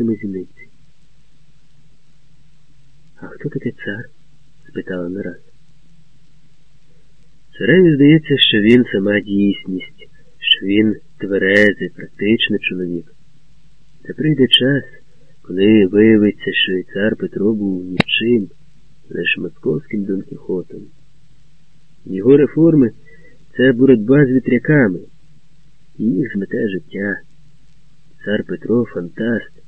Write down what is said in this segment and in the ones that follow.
блисками зіниці. А хто таке цар? спитала нараз. Цареві здається, що він сама дійсність, що він тверезий, практичний чоловік. Та прийде час, коли виявиться, що і цар Петро був нічим, лише московським Дон Кіхотом. Його реформи це боротьба з вітряками, їх змете життя. Цар Петро фантаст,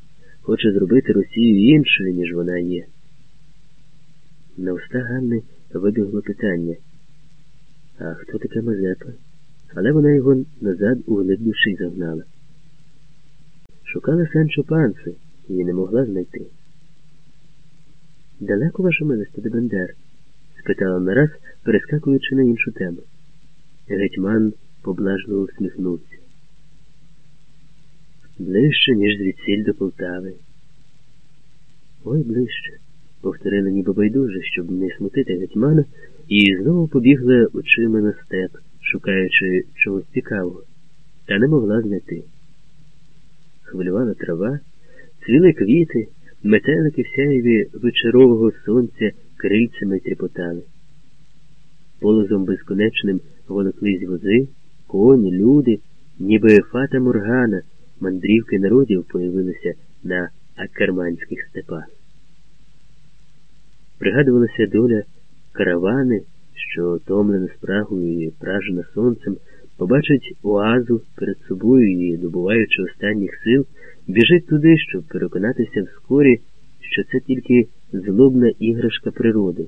хоче зробити Росію іншою, ніж вона є. На уста Ганни вибігло питання. А хто таке Мазепа? Але вона його назад у глиб душі загнала. Шукала Санчо Панси і не могла знайти. Далеко ваша милості до Бендер? спитала нараз, перескакуючи на іншу тему. Гетьман поблажливо всміхнувся. Ближче, ніж звідсіль до Полтави. Ой, ближче, повторили ніби байдуже, щоб не смутити гетьмана, і знову побігла очима на степ, шукаючи чогось цікавого, та не могла знайти. Хвилювала трава, цвіли квіти, метелики в сяєві вечорового сонця крильцями тріпотали. Полозом безконечним волоклись вози, коні, люди, ніби фата Моргана, мандрівки народів появилися на акерманських степах. Пригадувалася доля каравани, що томлена спрагою і пражена сонцем, побачить оазу перед собою і, добуваючи останніх сил, біжить туди, щоб переконатися вскорі, що це тільки злобна іграшка природи.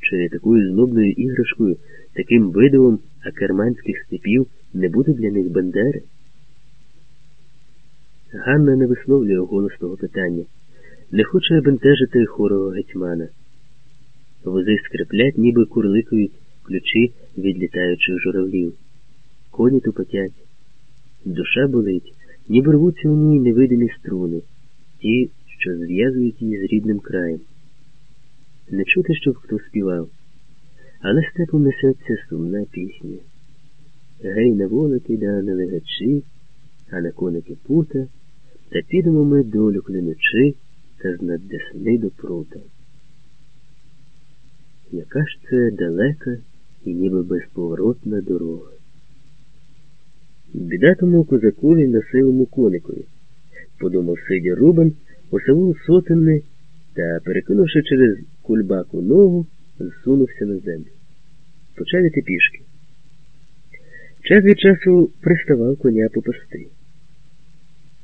Чи такою злобною іграшкою, таким видивом акерманських степів не буде для них бандери? Ганна не висловлює голосного питання, не хоче бентежити хорого гетьмана. Вози скриплять, ніби курликують ключі від літаючих журавлів. Коні тупотять. Душа болить, ніби рвуться у ній невидимі струни, ті, що зв'язують її з рідним краєм. Не чути, щоб хто співав, але степом несеться сумна пісня. Гей, на волики да на легачі, а на коники пута, та підемо ми долю клянучи та з десни до прута. Яка ж це далека і ніби безповоротна дорога? Біда тому козакові на силому коникові, подумав Сидя Рубан, осавув сотенни та, перекинувши через кульбаку ногу, зсунувся на землю. Почав іти пішки. Час від часу приставав коня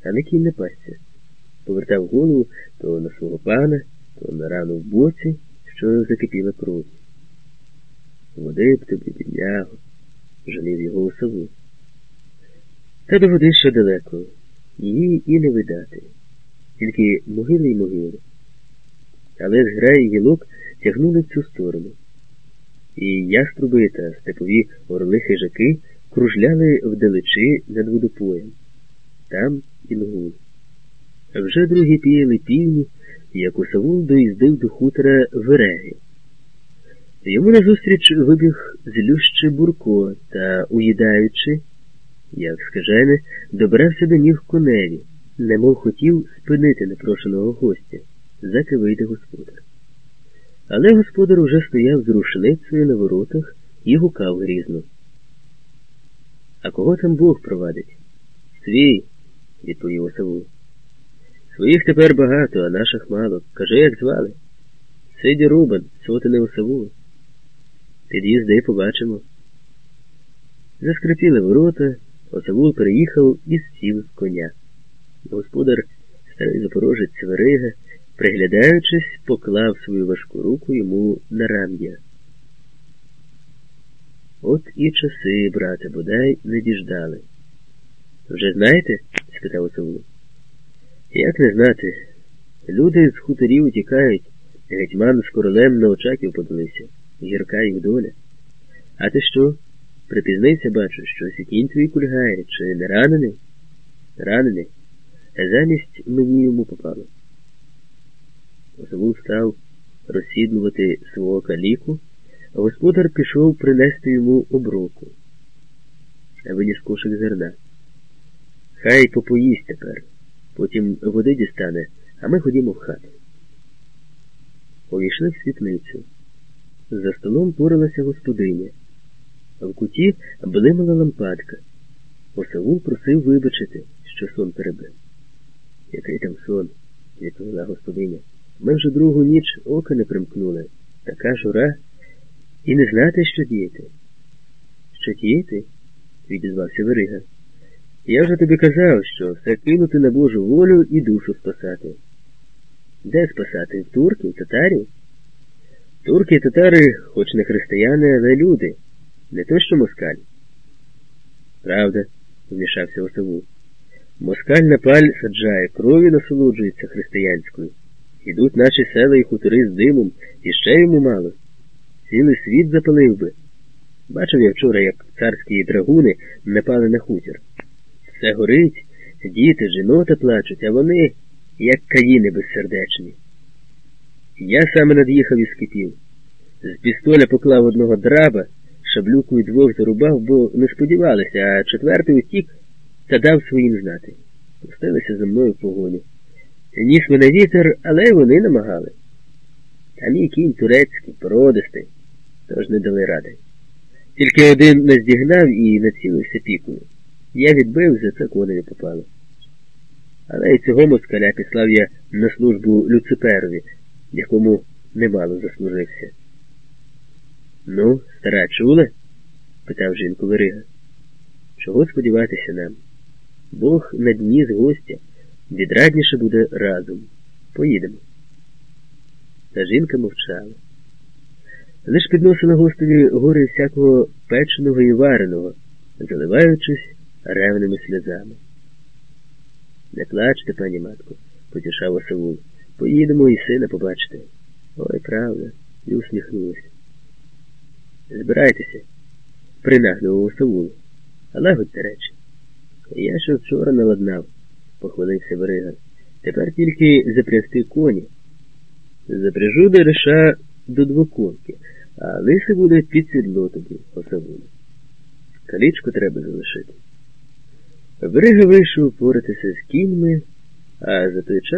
попасти. Але кінь не пасся. Повертав голову то на свого пана, то на рану в боці що закипіла кров. Води б тобі біднягу, жалів його у сову. Та до води ще далеко, її і не видати, тільки могили й могили. Але зграї гілок тягнули в цю сторону. І яструби та степові орли хижаки кружляли вдалечі над водопоєм. Там і лгун. Вже другі піяли півні як у Савул доїздив до хутора Верегі. Йому назустріч вибіг злющий Бурко та, уїдаючи, як скажене, добрався до ніг коневі, немов хотів спинити непрошеного гостя, заки вийде господар. Але господар уже стояв з рушницею на воротах і гукав грізно. А кого там Бог провадить? Свій, відповів Осавул. Своїх тепер багато, а наших мало. Кажи, як звали. Сиді Рубан, сотини у саву. Під'їзди побачимо. Заскрипіли ворота, Осавул переїхав і сів з коня. Господар, старий запорожець Свирига, приглядаючись, поклав свою важку руку йому на рам'я. От і часи, брате, бодай не діждали. Вже знаєте? Спитав Осавул. Як не знати, люди з хуторів утікають, гетьман з королем на очаків подалися, гірка їх доля. А ти що? Припізнився, бачу, що кінь твій кульгає, чи не ранений? Ранений, замість мені йому попало. Осавул став розсідлувати свого каліку, а господар пішов принести йому оброку. Виніс кошик зерна. Хай попоїсть тепер. Потім води дістане, а ми ходімо в хату. Увійшли в світлицю. За столом поралася господиня. В куті блимала лампадка. Осавул просив вибачити, що сон перебив. Який там сон, відповіла господиня. Ми вже другу ніч ока не примкнули. Така жура. І не знати, що діяти. Що діяти? відізвався Верига. Я вже тобі казав, що все кинути на Божу волю і душу спасати. Де спасати? В турків, татарів? Турки і татари, хоч не християни, але люди, не то що москаль. Правда, вмішався Осавул. Москаль на паль саджає, крові насолоджується християнською. Ідуть наші села і хутори з димом, і ще йому мало. Цілий світ запалив би. Бачив я вчора, як царські драгуни напали на хутір. Все горить, діти, жінота плачуть, а вони, як каїни безсердечні. Я саме над'їхав і скипів. З пістоля поклав одного драба, шаблюкою двох зарубав, бо не сподівалися, а четвертий утік та дав своїм знати. Пустилися за мною в погоню. Ніс мене вітер, але й вони намагали. А мій кінь турецький, породистий, тож не дали ради. Тільки один наздігнав і націлився пікою. Я відбив, за це коневі попало. Але й цього москаля післав я на службу Люциперові, якому немало заслужився. Ну, стара чула? питав жінку Верига. Чого сподіватися нам? Бог на дні з гостя, відрадніше буде разом. Поїдемо. Та жінка мовчала. Лиш підносила гостеві гори всякого печеного і вареного, заливаючись ревними сльозами. Не плачте, пані матко, потішав Осавул. Поїдемо і сина побачите. Ой, правда, і усміхнулася. Збирайтеся, принаглював Осавул. Лагодьте речі. Я ще вчора наладнав, похвалився Берига. Тепер тільки запрягти коні. Запряжу дереша до двоконки, а лиси буде під сідло тобі, Осавуле. Калічку треба залишити. Берега вийшов поратися з кіньми, а за той час